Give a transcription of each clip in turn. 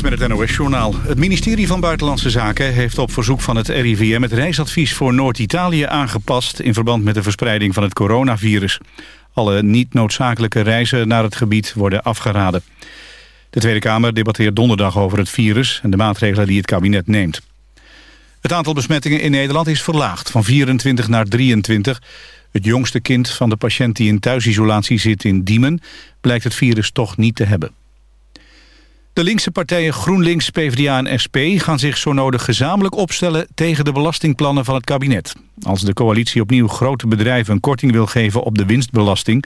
Met het NOS-journaal. Het ministerie van Buitenlandse Zaken heeft op verzoek van het RIVM... het reisadvies voor Noord-Italië aangepast... in verband met de verspreiding van het coronavirus. Alle niet noodzakelijke reizen naar het gebied worden afgeraden. De Tweede Kamer debatteert donderdag over het virus... en de maatregelen die het kabinet neemt. Het aantal besmettingen in Nederland is verlaagd, van 24 naar 23. Het jongste kind van de patiënt die in thuisisolatie zit in Diemen... blijkt het virus toch niet te hebben. De linkse partijen GroenLinks, PvdA en SP gaan zich zo nodig gezamenlijk opstellen tegen de belastingplannen van het kabinet. Als de coalitie opnieuw grote bedrijven een korting wil geven op de winstbelasting,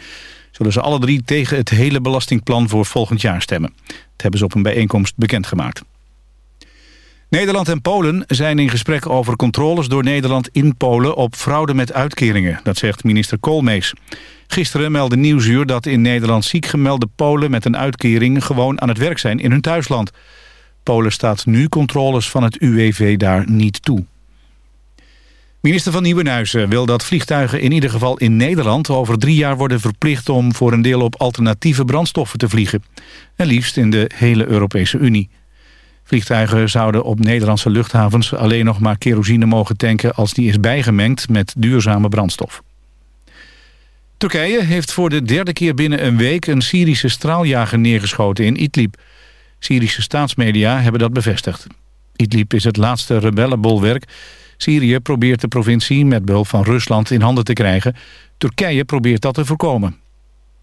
zullen ze alle drie tegen het hele belastingplan voor volgend jaar stemmen. Dat hebben ze op een bijeenkomst bekendgemaakt. Nederland en Polen zijn in gesprek over controles door Nederland in Polen op fraude met uitkeringen. Dat zegt minister Koolmees. Gisteren meldde Nieuwsuur dat in Nederland ziek gemelde Polen met een uitkering gewoon aan het werk zijn in hun thuisland. Polen staat nu controles van het UWV daar niet toe. Minister van Nieuwenhuizen wil dat vliegtuigen in ieder geval in Nederland over drie jaar worden verplicht om voor een deel op alternatieve brandstoffen te vliegen. En liefst in de hele Europese Unie. Vliegtuigen zouden op Nederlandse luchthavens alleen nog maar kerosine mogen tanken als die is bijgemengd met duurzame brandstof. Turkije heeft voor de derde keer binnen een week een Syrische straaljager neergeschoten in Idlib. Syrische staatsmedia hebben dat bevestigd. Idlib is het laatste rebellenbolwerk. Syrië probeert de provincie met behulp van Rusland in handen te krijgen. Turkije probeert dat te voorkomen.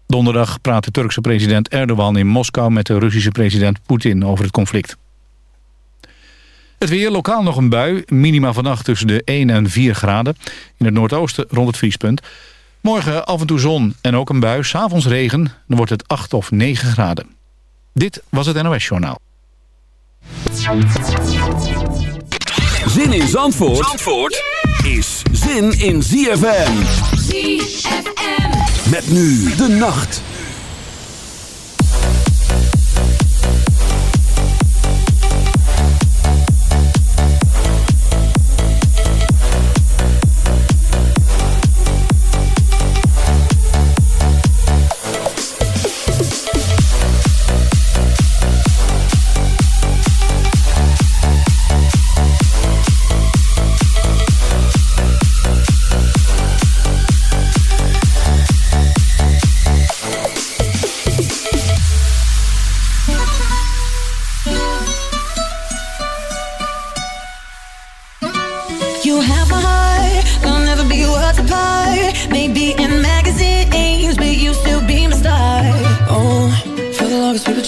Donderdag praat de Turkse president Erdogan in Moskou met de Russische president Poetin over het conflict. Het weer, lokaal nog een bui. Minima vannacht tussen de 1 en 4 graden. In het noordoosten rond het vriespunt. Morgen af en toe zon en ook een bui. S'avonds regen, dan wordt het 8 of 9 graden. Dit was het NOS Journaal. Zin in Zandvoort, Zandvoort is zin in ZFM. ZFM. Met nu de nacht.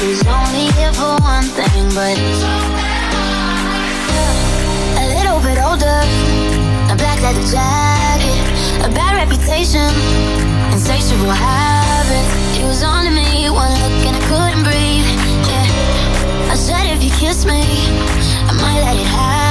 He's only here for one thing, but a little bit older, a black leather jacket, a bad reputation, insatiable. He was me, one look and I couldn't breathe. Yeah, I said if you kiss me, I might let it happen.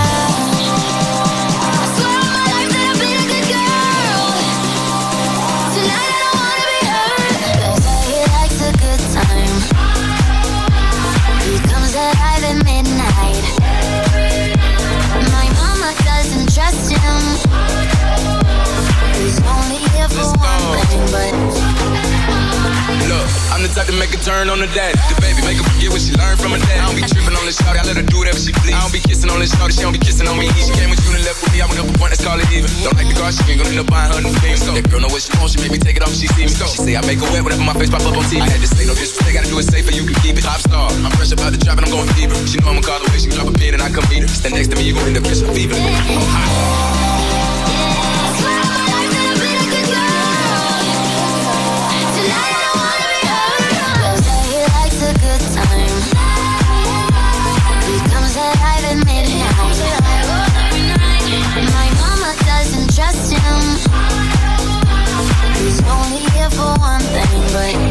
I'm the type to make a turn on the dad. The baby make her forget what she learned from her dad. I don't be tripping on this shorty, I let her do whatever she please. I don't be kissing on this shorty, she don't be kissing on me. She came with you and left with me, I went up a point, let's call it even. Don't like the car, she ain't gonna end up buying her new things. That girl know what she wants, she make me take it off, she see me. She say I make her wet whenever my face pop up on TV. I had to say no disrespect, gotta do it safer, you can keep it. Top star, I'm fresh about the drop and I'm going fever. She know I'ma call the way she drop a pin and I come meet her. Stand next to me, you gon' end up catching fever. I'm but.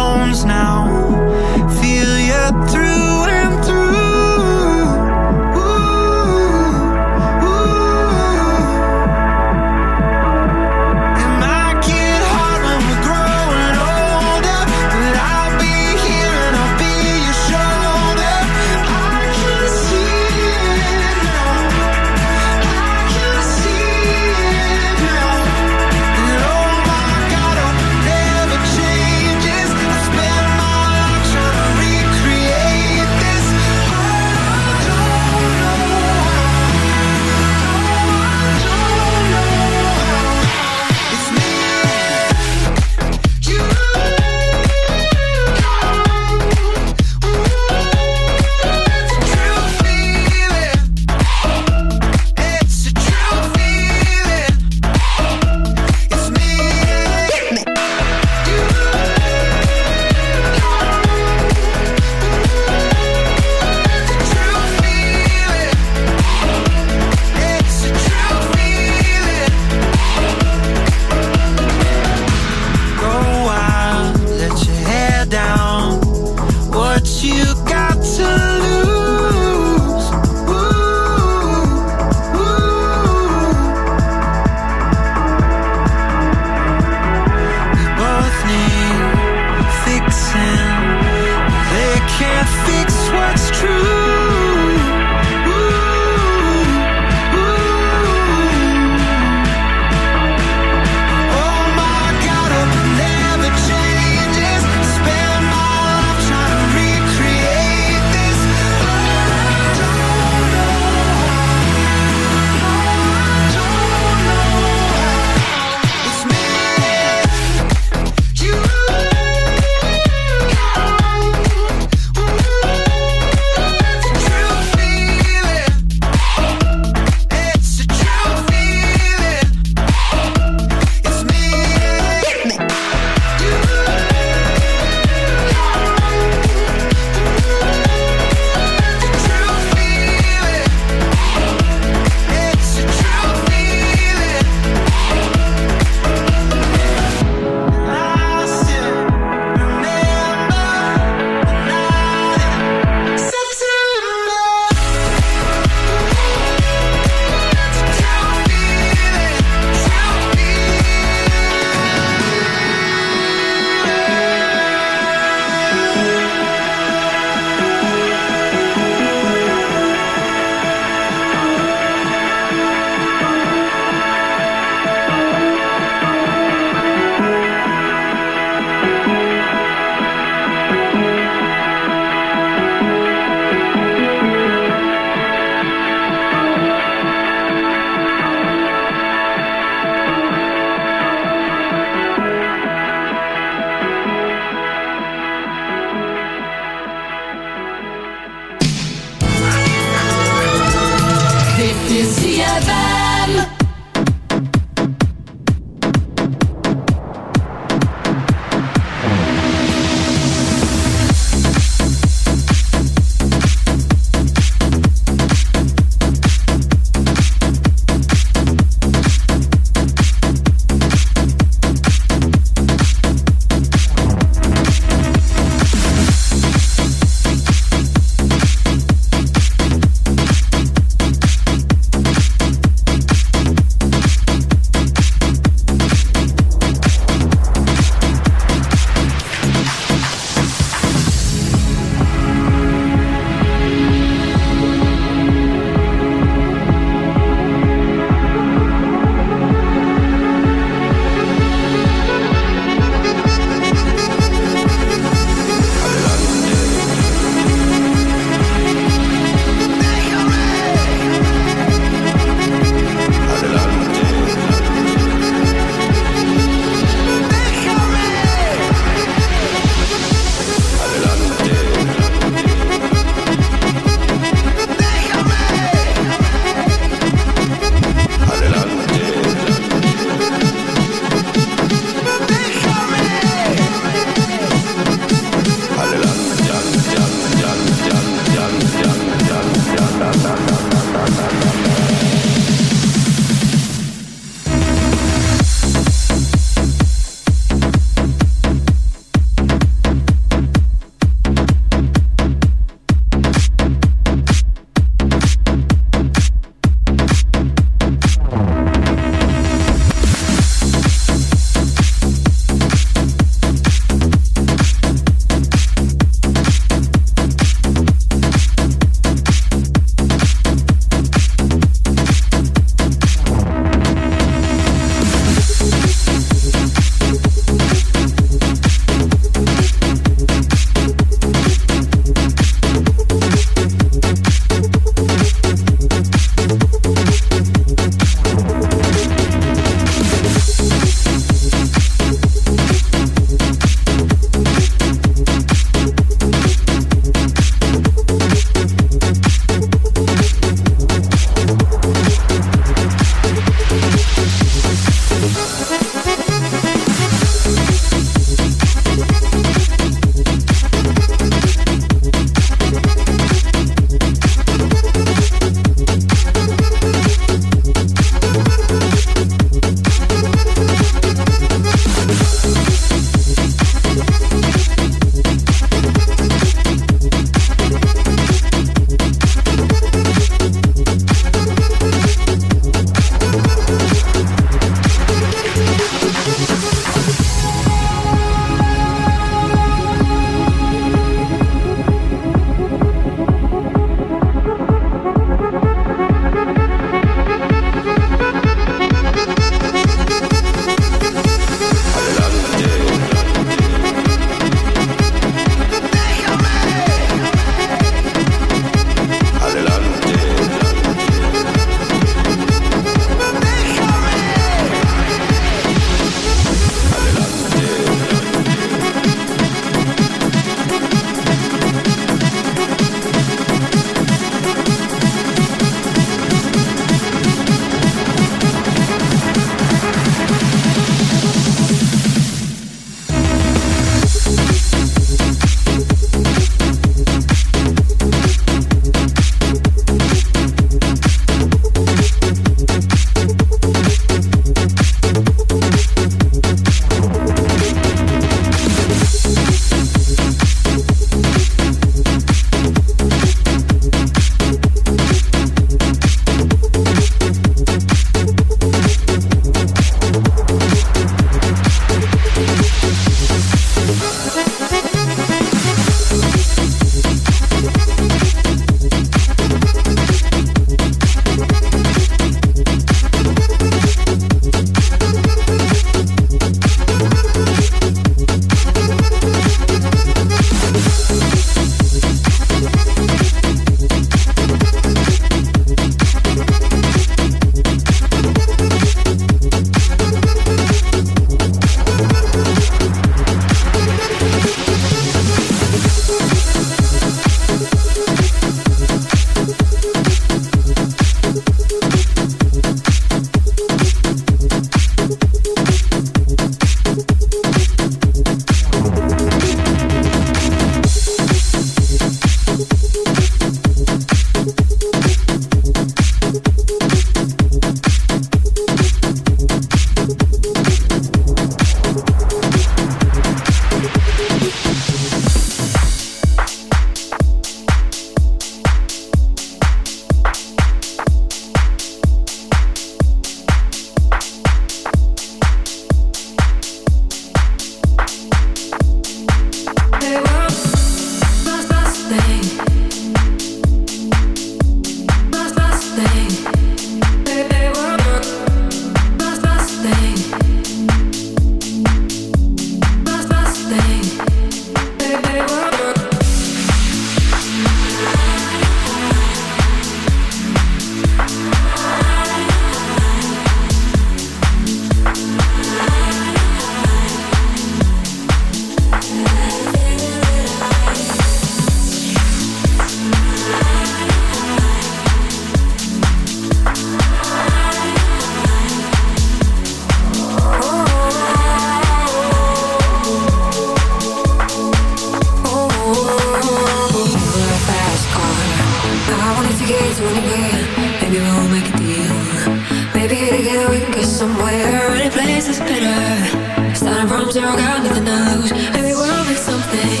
somewhere, any place is better. Starting from zero, got nothing to lose. Maybe we'll make something.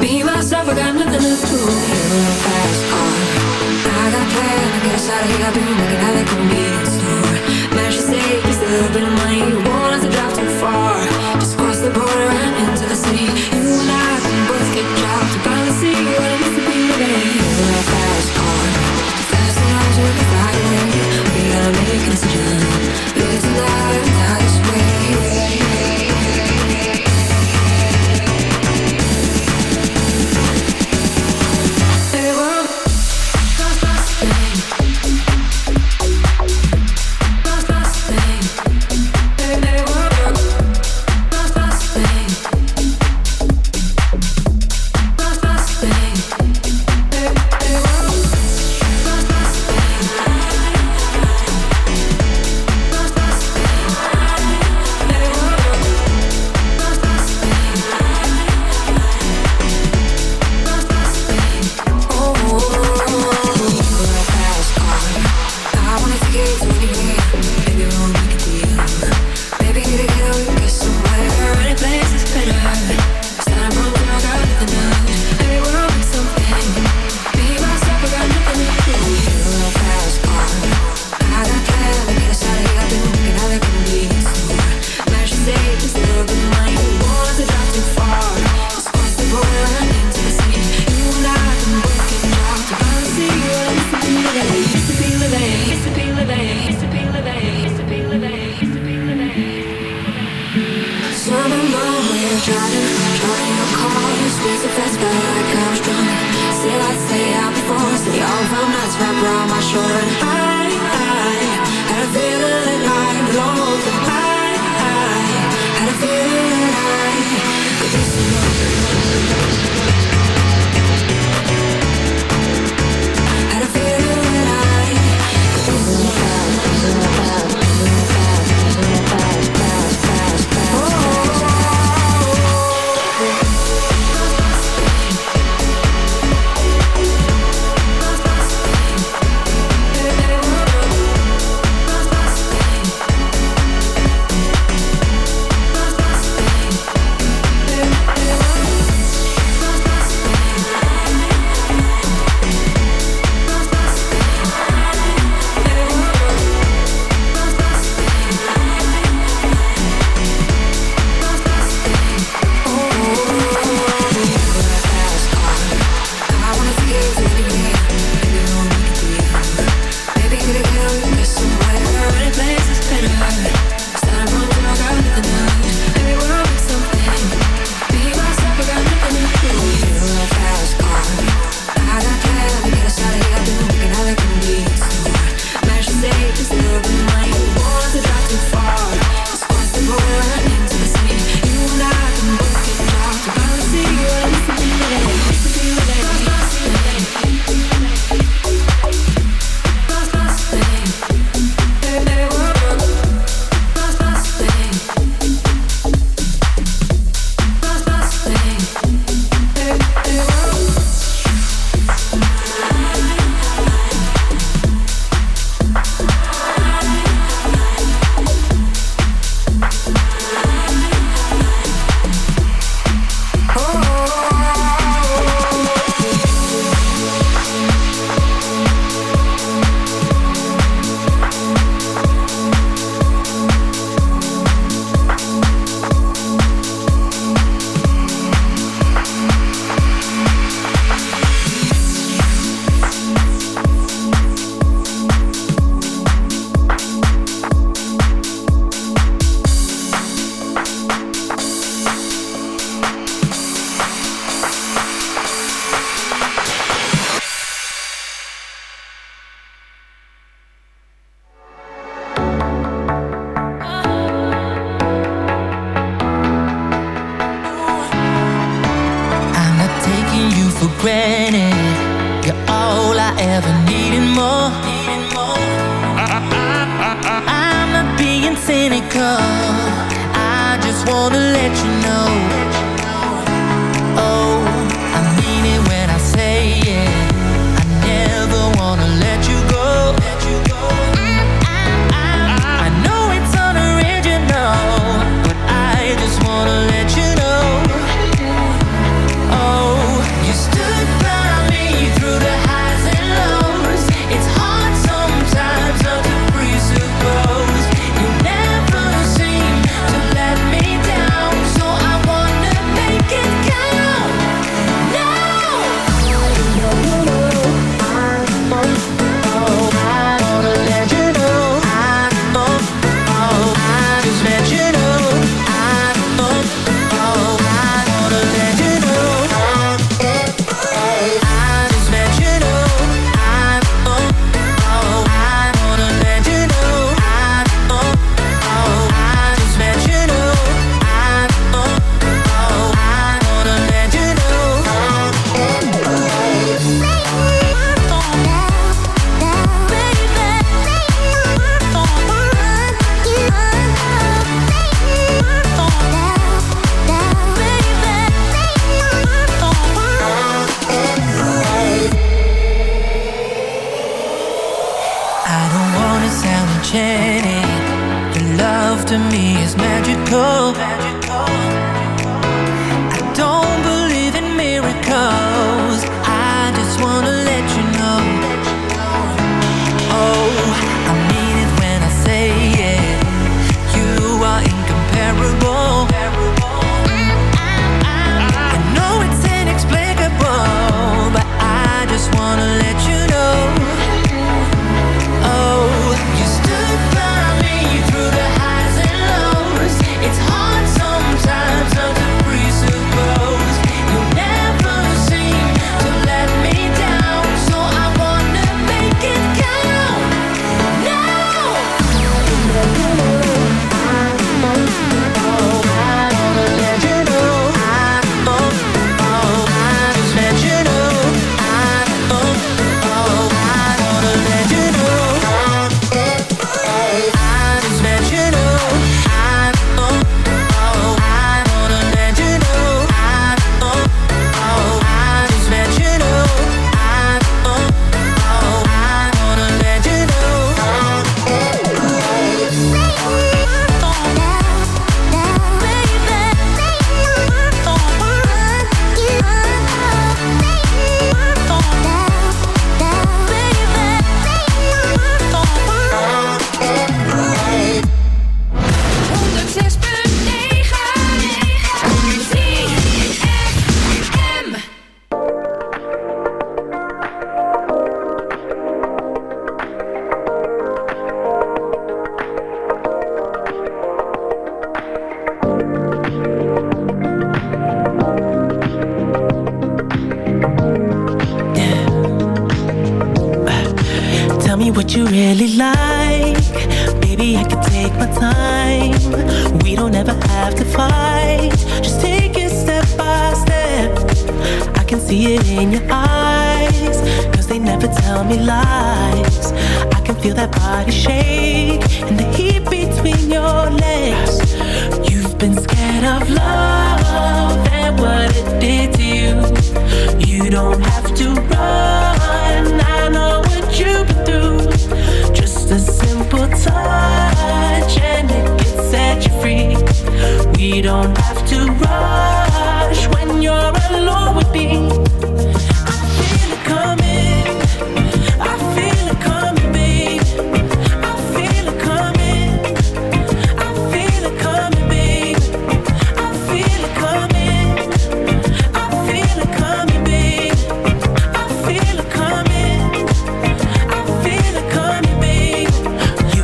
Be myself, I got nothing to lose. You're a fast car. I got plans. I get us out of here. I've been looking at it, gonna be in store. Managed to save just a little bit of money.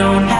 don't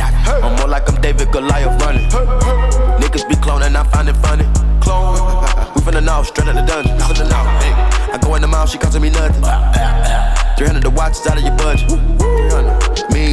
I'm more like I'm David Goliath running. Niggas be cloning, I find it funny. Clone, we finna know, straight out the dungeon. Out the now, hey. I go in the mouth, she costing me nothing. 300 the watch is out of your budget. 300.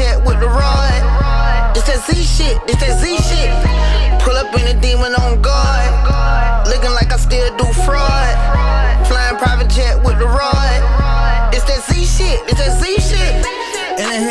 Jet with the rod. It's that Z shit. It's that Z shit. Pull up in a demon on guard.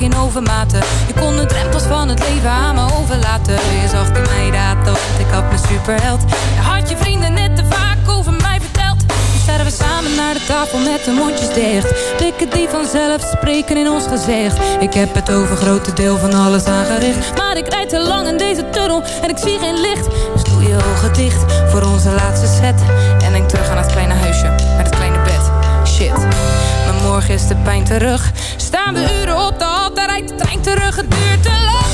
in. Je kon de drempels van het leven aan me overlaten. Je zag in mij dat, want ik had mijn superheld. Je had je vrienden net te vaak over mij verteld. Nu staan we samen naar de tafel met de mondjes dicht. Blikken die vanzelf spreken in ons gezicht. Ik heb het over grote deel van alles aangericht. Maar ik rijd te lang in deze tunnel en ik zie geen licht. Dus doe je ogen dicht voor onze laatste set. En denk terug aan het kleine huisje met het kleine bed. Shit, maar morgen is de pijn terug. Staan we rijdt de terug. Het duurt te lang.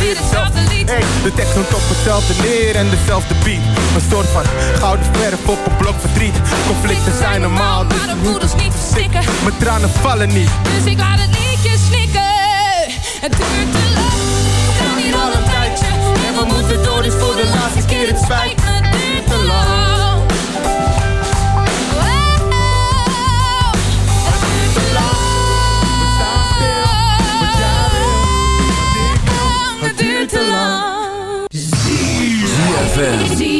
weer hetzelfde lied. Hey, de tekst noemt op hetzelfde neer en dezelfde beat. Een soort van gouden verf op een blok verdriet. Conflicten zijn normaal, dus Maar de moeders niet verstikken. mijn tranen vallen niet. Dus ik laat het liedje snikken. Het duurt te lang. We gaan hier al een tijdje. En we moeten door, dus voor de laatste keer het spijt me. Het duurt te lang. ZFM.